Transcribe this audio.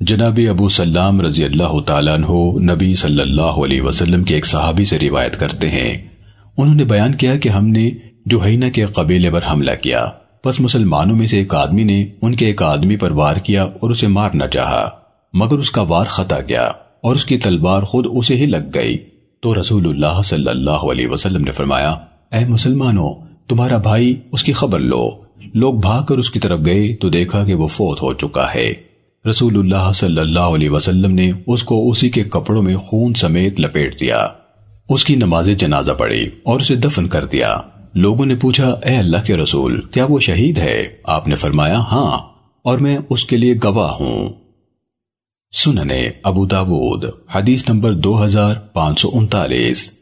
جناب ابو سلام رضی اللہ تعالیٰ عنہ نبی صلی اللہ علیہ وسلم کے ایک صحابی سے روایت کرتے ہیں۔ انہوں نے بیان کیا کہ ہم نے جو ہینا کے قبیلے پر حملہ کیا۔ پس مسلمانوں میں سے ایک آدمی نے ان کے ایک آدمی پر وار کیا اور اسے مارنا چاہا۔ مگر اس کا وار خطا گیا اور اس کی تلوار خود اسے ہی لگ گئی۔ تو رسول اللہ صلی اللہ علیہ وسلم نے فرمایا، اے مسلمانوں، تمہارا بھائی اس کی خبر لو۔ لوگ بھاگ کر اس کی طرف گئے تو دیکھا کہ وہ فوت ہو چکا ہے۔ رسول اللہ صلی اللہ علیہ وسلم نے اس کو اسی کے کپڑوں میں خون سمیت لپیٹ دیا۔ اس کی نماز جنازہ پڑی اور اسے دفن کر دیا۔ لوگوں نے پوچھا، اے اللہ کے رسول، کیا وہ شہید ہے؟ آپ نے فرمایا ہاں اور میں اس کے لیے گواہ ہوں۔ سننے ابو داود، حدیث نمبر دو ہزار پانچ سو انتالیس۔